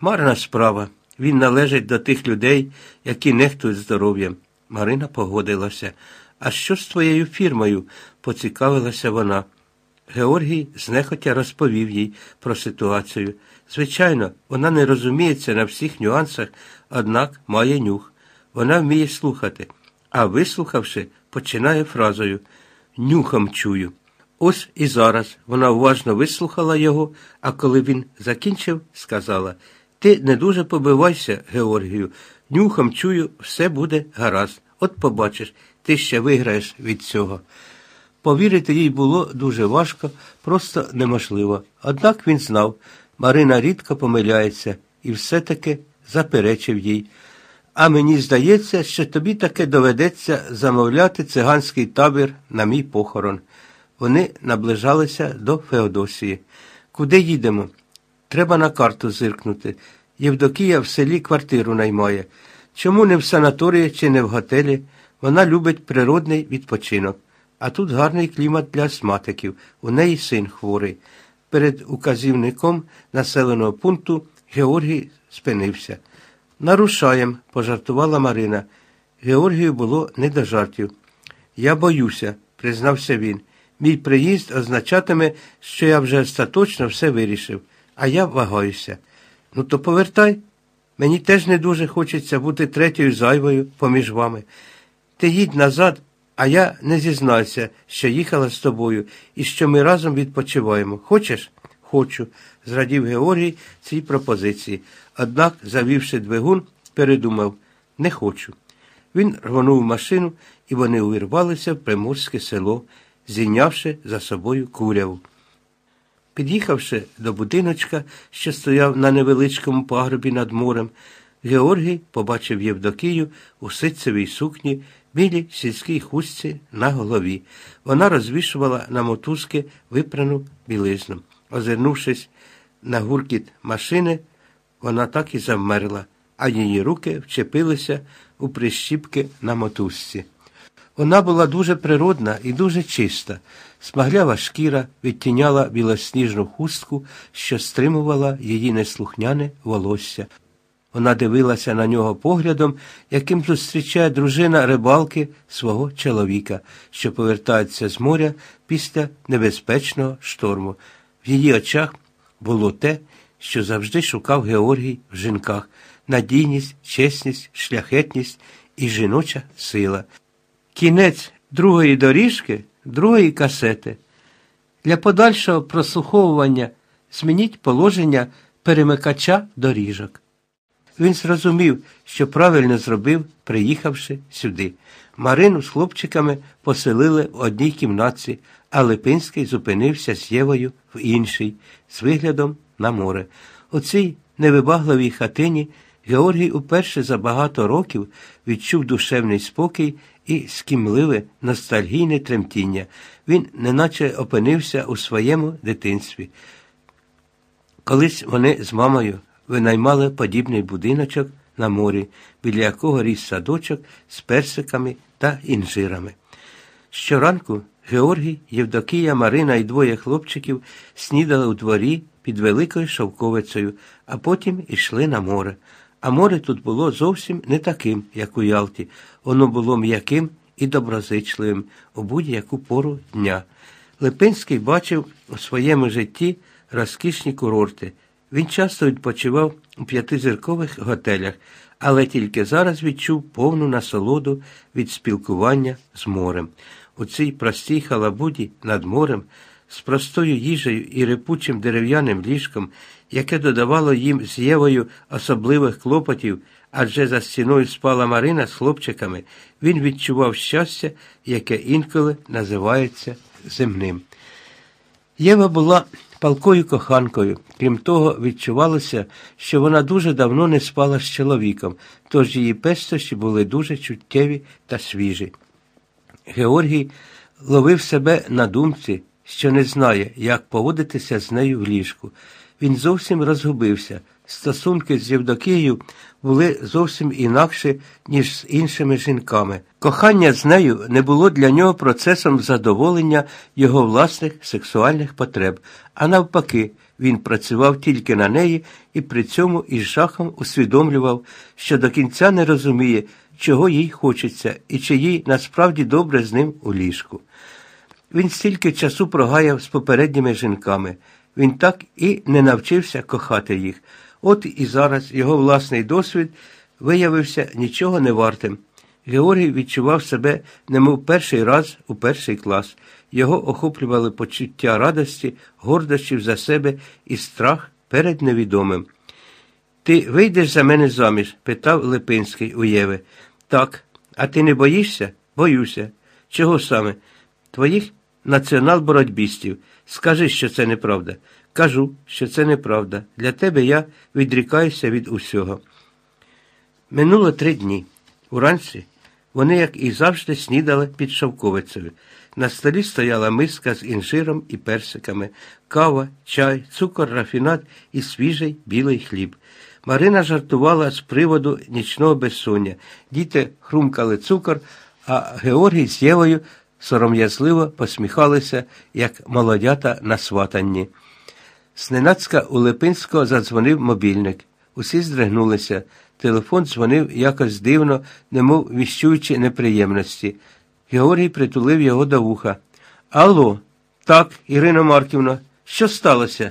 Марна справа. Він належить до тих людей, які нехтують здоров'ям. Марина погодилася. А що з твоєю фірмою? поцікавилася вона. Георгій знехотя розповів їй про ситуацію. Звичайно, вона не розуміється на всіх нюансах, однак має нюх. Вона вміє слухати, а вислухавши, починає фразою Нюхом чую. Ось і зараз вона уважно вислухала його, а коли він закінчив, сказала Ти не дуже побивайся, Георгію, нюхом чую, все буде гаразд. От побачиш, ти ще виграєш від цього. Повірити їй було дуже важко, просто неможливо. Однак він знав, Марина рідко помиляється і все-таки заперечив їй. А мені здається, що тобі таки доведеться замовляти циганський табір на мій похорон. Вони наближалися до Феодосії. Куди їдемо? Треба на карту зиркнути. Євдокія в селі квартиру наймає. Чому не в санаторії чи не в готелі? Вона любить природний відпочинок. А тут гарний клімат для астматиків. У неї син хворий. Перед указівником населеного пункту Георгій спинився. Нарушаєм, пожартувала Марина. Георгію було не до жартів. Я боюся, признався він. Мій приїзд означатиме, що я вже остаточно все вирішив, а я вагаюся. Ну, то повертай. Мені теж не дуже хочеться бути третьою зайвою поміж вами. Ти їдь назад, а я не зізнаюся, що їхала з тобою і що ми разом відпочиваємо. Хочеш? Хочу, зрадів Георгій цій пропозиції. Однак, завівши двигун, передумав не хочу. Він рвонув машину, і вони увірвалися в приморське село, зійнявши за собою куряву. Під'їхавши до будиночка, що стояв на невеличкому пагорбі над морем, Георгій побачив Євдокію у ситцевій сукні, білій сільській хустці на голові. Вона розвішувала на мотузки випрану білизну. Озирнувшись на гуркіт машини, вона так і завмерла, а її руки вчепилися у прищіпки на мотузці. Вона була дуже природна і дуже чиста. Смаглява шкіра відтіняла білосніжну хустку, що стримувала її неслухняне волосся. Вона дивилася на нього поглядом, яким зустрічає дружина рибалки свого чоловіка, що повертається з моря після небезпечного шторму. В її очах було те, що завжди шукав Георгій в жінках надійність, чесність, шляхетність і жіноча сила. Кінець другої доріжки, другої касети. Для подальшого прослуховування змініть положення перемикача доріжок. Він зрозумів, що правильно зробив, приїхавши сюди. Марину з хлопчиками поселили в одній кімнатці, а Липинський зупинився з Євою в іншій, з виглядом на море. У цій невибагливій хатині Георгій уперше за багато років відчув душевний спокій і скімливе ностальгійне тремтіння. Він неначе опинився у своєму дитинстві. Колись вони з мамою винаймали подібний будиночок на морі, біля якого ріс садочок з персиками та інжирами. Щоранку Георгій, Євдокія, Марина і двоє хлопчиків снідали у дворі під великою шовковицею, а потім йшли на море. А море тут було зовсім не таким, як у Ялті. Воно було м'яким і доброзичливим у будь-яку пору дня. Липинський бачив у своєму житті розкішні курорти. Він часто відпочивав у п'ятизіркових готелях, але тільки зараз відчув повну насолоду від спілкування з морем. У цій простій халабуді над морем, з простою їжею і репучим дерев'яним ліжком, яке додавало їм з Євою особливих клопотів, адже за стіною спала Марина з хлопчиками, він відчував щастя, яке інколи називається земним. Єва була палкою коханкою. Крім того, відчувалося, що вона дуже давно не спала з чоловіком, тож її пестощі були дуже чуттєві та свіжі. Георгій ловив себе на думці, що не знає, як поводитися з нею в ліжку. Він зовсім розгубився. Стосунки з Євдокією були зовсім інакші, ніж з іншими жінками. Кохання з нею не було для нього процесом задоволення його власних сексуальних потреб, а навпаки, Він працював тільки на неї і при цьому із жахом усвідомлював, що до кінця не розуміє, чого їй хочеться і чи їй насправді добре з ним у ліжку. Він стільки часу прогаяв з попередніми жінками. Він так і не навчився кохати їх. От і зараз його власний досвід виявився нічого не вартим. Георгій відчував себе, немов перший раз у перший клас. Його охоплювали почуття радості, гордощів за себе і страх перед невідомим. Ти вийдеш за мене заміж? питав Липинський у Єви. Так, а ти не боїшся? Боюся. Чого саме? Твоїх націонал-боротьбістів. Скажи, що це неправда. Кажу, що це неправда. Для тебе я відрікаюся від усього. Минуло три дні. Уранці вони, як і завжди, снідали під шовковицею. На столі стояла миска з інжиром і персиками, кава, чай, цукор, рафінат і свіжий білий хліб. Марина жартувала з приводу нічного безсоння. Діти хрумкали цукор, а Георгій з Євою сором'язливо посміхалися, як молодята на сватанні. Зненацька у Липинського задзвонив мобільник. Усі здригнулися. Телефон дзвонив якось дивно, немов віщуючи неприємності. Георгій притулив його до вуха. Алло, так, Ірина Марківна, що сталося?